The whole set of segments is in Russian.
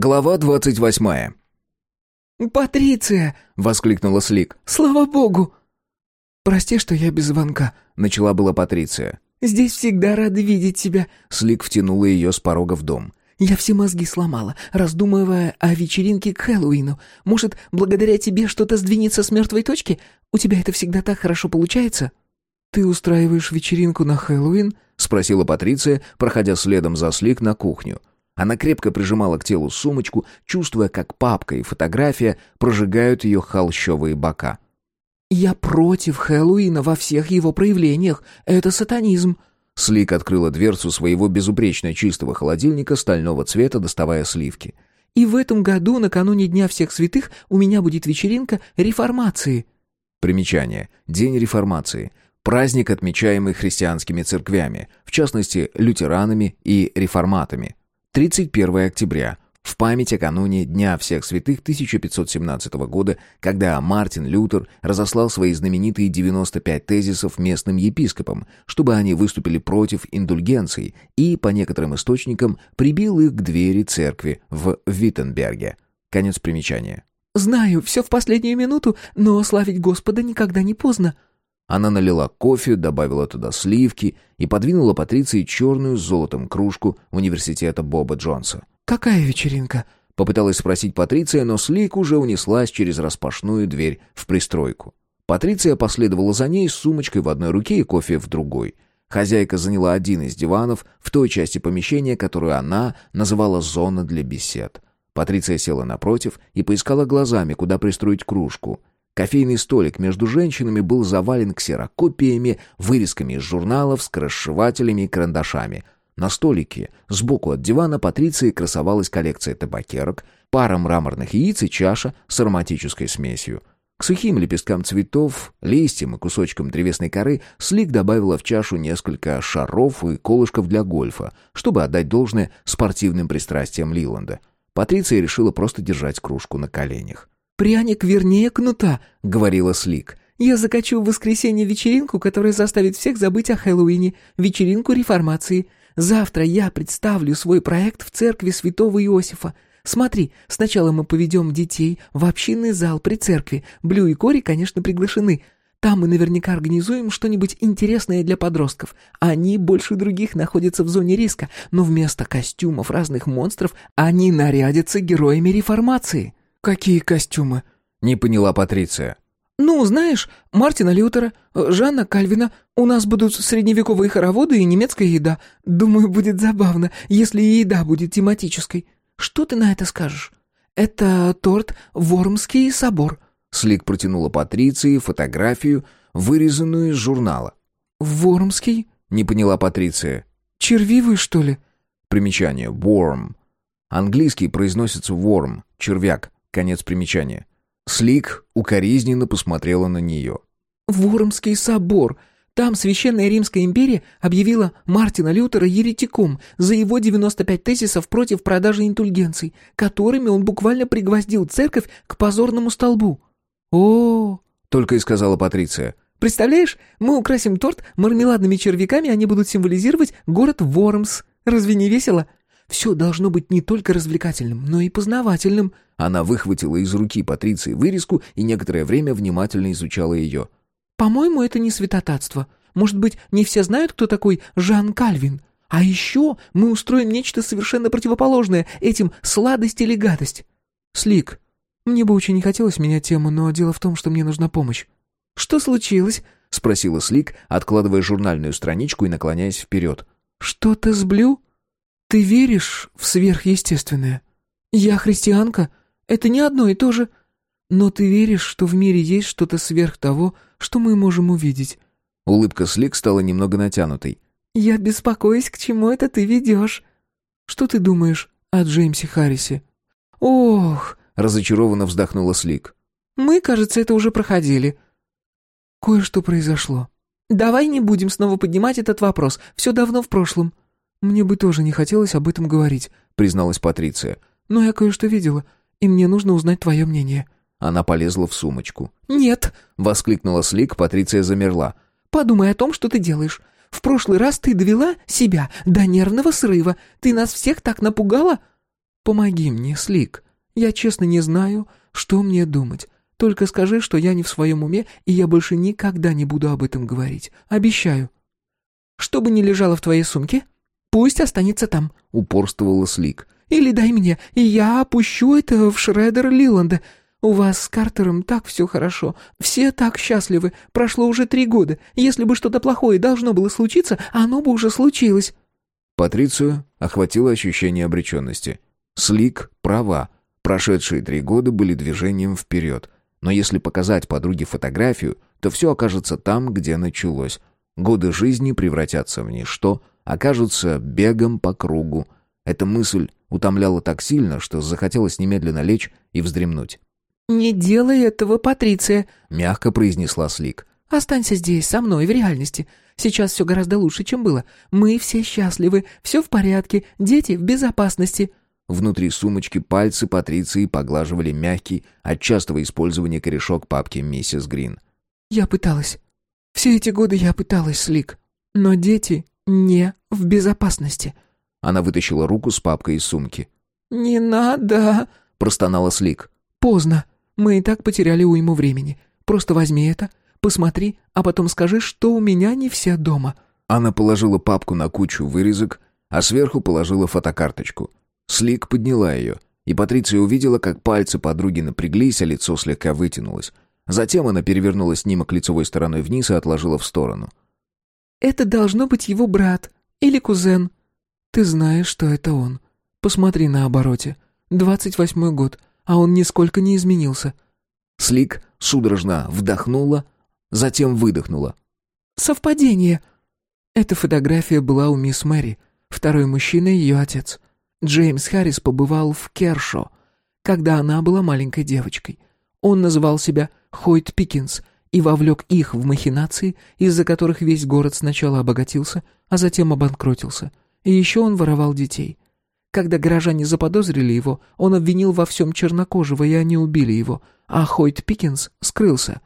Глава двадцать восьмая. «Патриция!» — воскликнула Слик. «Слава богу!» «Прости, что я без звонка», — начала была Патриция. «Здесь всегда рады видеть тебя», — Слик втянула ее с порога в дом. «Я все мозги сломала, раздумывая о вечеринке к Хэллоуину. Может, благодаря тебе что-то сдвинется с мертвой точки? У тебя это всегда так хорошо получается?» «Ты устраиваешь вечеринку на Хэллоуин?» — спросила Патриция, проходя следом за Слик на кухню. Она крепко прижимала к телу сумочку, чувствуя, как папка и фотография прожигают ее холщовые бока. «Я против Хэллоуина во всех его проявлениях. Это сатанизм». Слик открыла дверцу своего безупречно чистого холодильника стального цвета, доставая сливки. «И в этом году, накануне Дня всех святых, у меня будет вечеринка реформации». Примечание. День реформации. Праздник, отмечаемый христианскими церквями, в частности, лютеранами и реформатами. 31 октября, в память о кануне Дня всех святых 1517 года, когда Мартин Лютер разослал свои знаменитые 95 тезисов местным епископам, чтобы они выступили против индульгенций и, по некоторым источникам, прибил их к двери церкви в Виттенберге. Конец примечания. «Знаю, все в последнюю минуту, но славить Господа никогда не поздно», она налила кофе, добавила туда сливки и подвинула Патриции черную с золотом кружку университета Боба Джонса. «Какая вечеринка?» — попыталась спросить Патриция, но Слик уже унеслась через распашную дверь в пристройку. Патриция последовала за ней с сумочкой в одной руке и кофе в другой. Хозяйка заняла один из диванов в той части помещения, которую она называла «зона для бесед». Патриция села напротив и поискала глазами, куда пристроить кружку — Кофейный столик между женщинами был завален ксерокопиями, вырезками из журналов, скоросшивателями и карандашами. На столике, сбоку от дивана Патриции красовалась коллекция табакерок, пара мраморных яиц и чаша с ароматической смесью. К сухим лепесткам цветов, листьям и кусочкам древесной коры Слик добавила в чашу несколько шаров и колышков для гольфа, чтобы отдать должное спортивным пристрастиям Лиланда. Патриция решила просто держать кружку на коленях. «Пряник вернее кнута», — говорила Слик. «Я закачу в воскресенье вечеринку, которая заставит всех забыть о Хэллоуине, вечеринку реформации. Завтра я представлю свой проект в церкви святого Иосифа. Смотри, сначала мы поведем детей в общинный зал при церкви. Блю и Кори, конечно, приглашены. Там мы наверняка организуем что-нибудь интересное для подростков. Они больше других находятся в зоне риска, но вместо костюмов разных монстров они нарядятся героями реформации». «Какие костюмы?» — не поняла Патриция. «Ну, знаешь, Мартина Лютера, Жанна Кальвина. У нас будут средневековые хороводы и немецкая еда. Думаю, будет забавно, если и еда будет тематической. Что ты на это скажешь? Это торт «Вормский собор». Слик протянула Патриции фотографию, вырезанную из журнала. «Вормский?» — не поняла Патриция. «Червивый, что ли?» Примечание. «Worm». Английский произносится «worm» — червяк. Конец примечания. Слик укоризненно посмотрела на нее. «Воромский собор. Там Священная Римская империя объявила Мартина Лютера еретиком за его 95 тезисов против продажи интульгенций, которыми он буквально пригвоздил церковь к позорному столбу». «О, только и сказала Патриция. «Представляешь, мы украсим торт мармеладными червяками, они будут символизировать город Вормс. Разве не весело?» Все должно быть не только развлекательным, но и познавательным». Она выхватила из руки Патриции вырезку и некоторое время внимательно изучала ее. «По-моему, это не святотатство. Может быть, не все знают, кто такой Жан Кальвин? А еще мы устроим нечто совершенно противоположное этим сладость или гадость. Слик, мне бы очень не хотелось менять тему, но дело в том, что мне нужна помощь». «Что случилось?» — спросила Слик, откладывая журнальную страничку и наклоняясь вперед. «Что-то с Блю?» «Ты веришь в сверхъестественное? Я христианка. Это не одно и то же. Но ты веришь, что в мире есть что-то сверх того, что мы можем увидеть?» Улыбка Слик стала немного натянутой. «Я беспокоюсь, к чему это ты ведешь?» «Что ты думаешь о Джеймсе Харрисе?» «Ох!» — разочарованно вздохнула Слик. «Мы, кажется, это уже проходили». «Кое-что произошло». «Давай не будем снова поднимать этот вопрос. Все давно в прошлом». «Мне бы тоже не хотелось об этом говорить», — призналась Патриция. «Но я кое-что видела, и мне нужно узнать твое мнение». Она полезла в сумочку. «Нет!» — воскликнула Слик, Патриция замерла. «Подумай о том, что ты делаешь. В прошлый раз ты довела себя до нервного срыва. Ты нас всех так напугала!» Помоги мне, Слик. Я честно не знаю, что мне думать. Только скажи, что я не в своем уме, и я больше никогда не буду об этом говорить. Обещаю». «Что бы ни лежало в твоей сумке, пусть останется там», — упорствовала Слик. «Или дай мне, и я опущу это в шредер Лиланда. У вас с Картером так все хорошо. Все так счастливы. Прошло уже три года. Если бы что-то плохое должно было случиться, оно бы уже случилось». Патрицию охватило ощущение обреченности. Слик права. Прошедшие три года были движением вперед. Но если показать подруге фотографию, то все окажется там, где началось. Годы жизни превратятся в ничто, окажутся бегом по кругу. Эта мысль утомляла так сильно, что захотелось немедленно лечь и вздремнуть. «Не делай этого, Патриция», — мягко произнесла Слик. «Останься здесь, со мной, в реальности. Сейчас все гораздо лучше, чем было. Мы все счастливы, все в порядке, дети в безопасности». Внутри сумочки пальцы Патриции поглаживали мягкий от частого использования корешок папки миссис Грин. «Я пыталась. Все эти годы я пыталась, Слик. Но дети не в безопасности». Она вытащила руку с папкой из сумки. «Не надо!» — простонала Слик. «Поздно. Мы и так потеряли уйму времени. Просто возьми это, посмотри, а потом скажи, что у меня не все дома». Она положила папку на кучу вырезок, а сверху положила фотокарточку. Слик подняла ее, и Патриция увидела, как пальцы подруги напряглись, а лицо слегка вытянулось. Затем она перевернула снимок лицевой стороной вниз и отложила в сторону. «Это должно быть его брат или кузен. Ты знаешь, что это он. Посмотри на обороте. Двадцать восьмой год, а он нисколько не изменился». Слик судорожно вдохнула, затем выдохнула. «Совпадение!» Эта фотография была у мисс Мэри. Второй мужчина — ее отец. Джеймс Харрис побывал в Кершо, когда она была маленькой девочкой. Он называл себя Хойт Пикинс и вовлек их в махинации, из-за которых весь город сначала обогатился, а затем обанкротился. И еще он воровал детей. Когда горожане заподозрили его, он обвинил во всем чернокожего, и они убили его, а Хойт Пикинс скрылся.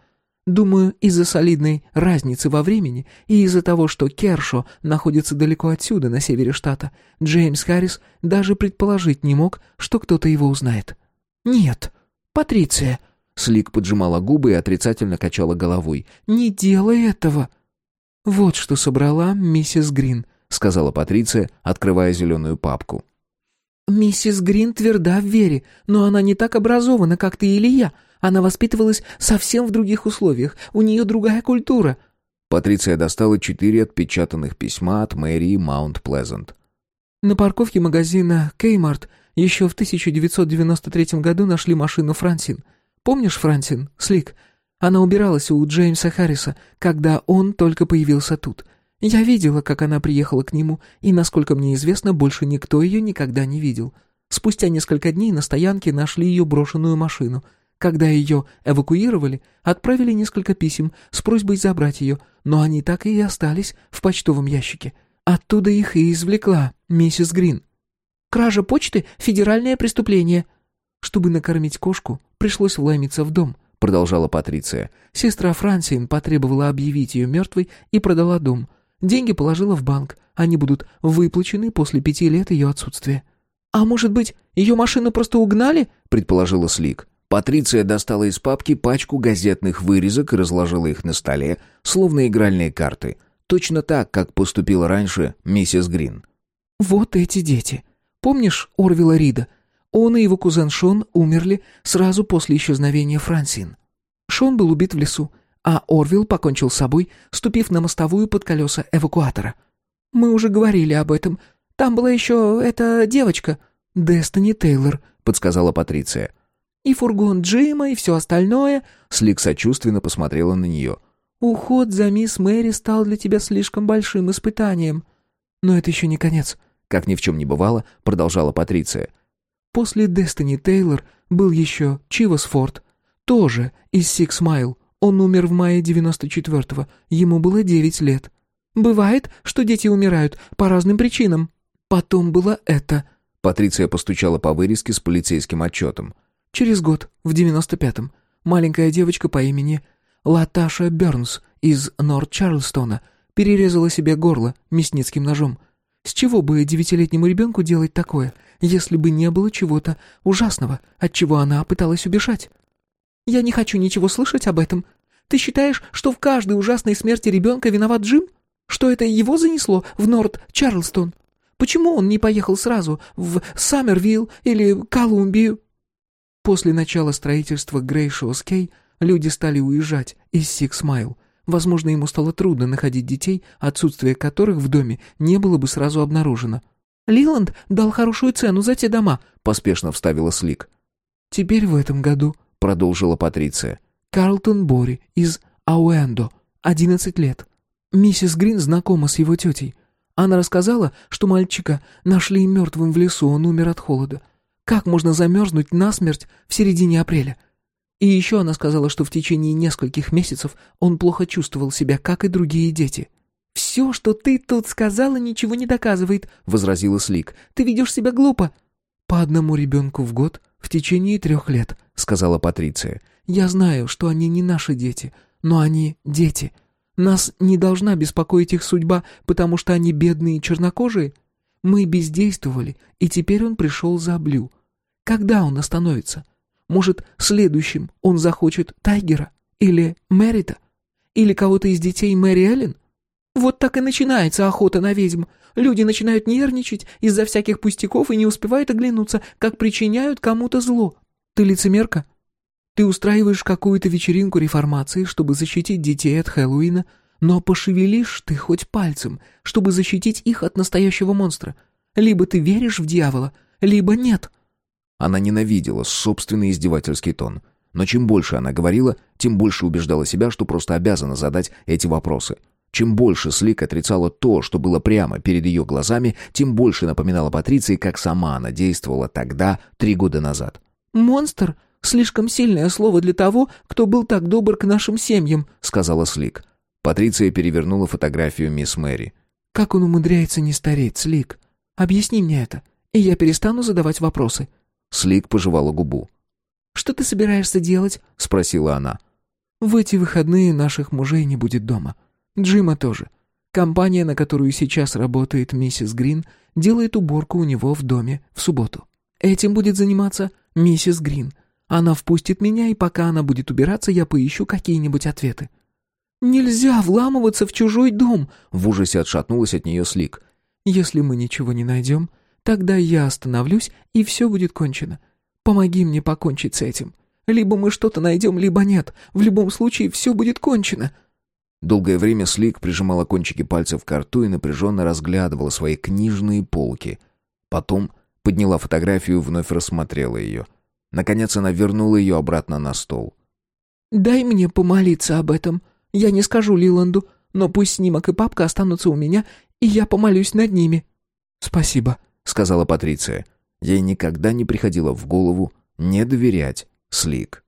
Думаю, из-за солидной разницы во времени и из-за того, что Кершо находится далеко отсюда, на севере штата, Джеймс Харрис даже предположить не мог, что кто-то его узнает. «Нет, Патриция!» Слик поджимала губы и отрицательно качала головой. «Не делай этого!» «Вот что собрала миссис Грин», — сказала Патриция, открывая зеленую папку. «Миссис Грин тверда в вере, но она не так образована, как ты или я. Она воспитывалась совсем в других условиях, у нее другая культура». Патриция достала четыре отпечатанных письма от Мэри Маунт-Плезант. На парковке магазина «Кеймарт» еще в 1993 году нашли машину Франсин. Помнишь Франсин, Слик? Она убиралась у Джеймса Харриса, когда он только появился тут. Я видела, как она приехала к нему, и, насколько мне известно, больше никто ее никогда не видел. Спустя несколько дней на стоянке нашли ее брошенную машину — когда ее эвакуировали, отправили несколько писем с просьбой забрать ее, но они так и остались в почтовом ящике. Оттуда их и извлекла миссис Грин. Кража почты — федеральное преступление. Чтобы накормить кошку, пришлось вломиться в дом, продолжала Патриция. Сестра Франсин потребовала объявить ее мертвой и продала дом. Деньги положила в банк. Они будут выплачены после пяти лет ее отсутствия. «А может быть, ее машину просто угнали?» — предположила Слик. Патриция достала из папки пачку газетных вырезок и разложила их на столе, словно игральные карты. Точно так, как поступила раньше миссис Грин. «Вот эти дети. Помнишь Орвила Рида? Он и его кузен Шон умерли сразу после исчезновения Франсин. Шон был убит в лесу, а Орвил покончил с собой, ступив на мостовую под колеса эвакуатора. Мы уже говорили об этом. Там была еще эта девочка, Дестини Тейлор», — подсказала Патриция. И фургон Джима, и все остальное...» Слик сочувственно посмотрела на нее. «Уход за мисс Мэри стал для тебя слишком большим испытанием. Но это еще не конец». Как ни в чем не бывало, продолжала Патриция. «После Дестини Тейлор был еще Чивас Форд. Тоже из Сикс Майл. Он умер в мае 94-го. Ему было девять лет. Бывает, что дети умирают по разным причинам. Потом было это...» Патриция постучала по вырезке с полицейским отчетом. Через год, в девяносто пятом, маленькая девочка по имени Латаша Бернс из Норт-Чарльстона перерезала себе горло мясницким ножом. С чего бы девятилетнему ребенку делать такое, если бы не было чего-то ужасного, от чего она пыталась убежать? Я не хочу ничего слышать об этом. Ты считаешь, что в каждой ужасной смерти ребенка виноват Джим? Что это его занесло в Норт-Чарлстон? Почему он не поехал сразу в Саммервилл или Колумбию? После начала строительства Грейшиос-Кей люди стали уезжать из Сикс-Майл. Возможно, ему стало трудно находить детей, отсутствие которых в доме не было бы сразу обнаружено. «Лиланд дал хорошую цену за те дома», — поспешно вставила Слик. «Теперь в этом году», — продолжила Патриция, — «Карлтон Бори из Ауэндо, одиннадцать лет. Миссис Грин знакома с его тетей. Она рассказала, что мальчика нашли мертвым в лесу, он умер от холода. Как можно замерзнуть насмерть в середине апреля? И еще она сказала, что в течение нескольких месяцев он плохо чувствовал себя, как и другие дети. «Все, что ты тут сказала, ничего не доказывает», — возразила Слик. «Ты ведешь себя глупо». «По одному ребенку в год в течение трех лет», — сказала Патриция. «Я знаю, что они не наши дети, но они дети. Нас не должна беспокоить их судьба, потому что они бедные чернокожие. Мы бездействовали, и теперь он пришел за Блю. Когда он остановится? Может, следующим он захочет Тайгера? Или Мэрита? Или кого-то из детей Мэри Эллен? Вот так и начинается охота на ведьм. Люди начинают нервничать из-за всяких пустяков и не успевают оглянуться, как причиняют кому-то зло. Ты лицемерка? Ты устраиваешь какую-то вечеринку реформации, чтобы защитить детей от Хэллоуина, но пошевелишь ты хоть пальцем, чтобы защитить их от настоящего монстра. Либо ты веришь в дьявола, либо нет. Она ненавидела собственный издевательский тон. Но чем больше она говорила, тем больше убеждала себя, что просто обязана задать эти вопросы. Чем больше Слик отрицала то, что было прямо перед ее глазами, тем больше напоминала Патриции, как сама она действовала тогда, три года назад. «Монстр — слишком сильное слово для того, кто был так добр к нашим семьям», — сказала Слик. Патриция перевернула фотографию мисс Мэри. «Как он умудряется не стареть, Слик? Объясни мне это, и я перестану задавать вопросы». Слик пожевала губу. «Что ты собираешься делать?» — спросила она. «В эти выходные наших мужей не будет дома. Джима тоже. Компания, на которую сейчас работает миссис Грин, делает уборку у него в доме в субботу. Этим будет заниматься миссис Грин. Она впустит меня, и пока она будет убираться, я поищу какие-нибудь ответы». «Нельзя вламываться в чужой дом!» — в ужасе отшатнулась от нее Слик. «Если мы ничего не найдем, Тогда я остановлюсь, и все будет кончено. Помоги мне покончить с этим. Либо мы что-то найдем, либо нет. В любом случае все будет кончено». Долгое время Слик прижимала кончики пальцев к рту и напряженно разглядывала свои книжные полки. Потом подняла фотографию и вновь рассмотрела ее. Наконец она вернула ее обратно на стол. «Дай мне помолиться об этом. Я не скажу Лиланду, но пусть снимок и папка останутся у меня, и я помолюсь над ними». «Спасибо», — сказала Патриция. Ей никогда не приходило в голову не доверять Слик.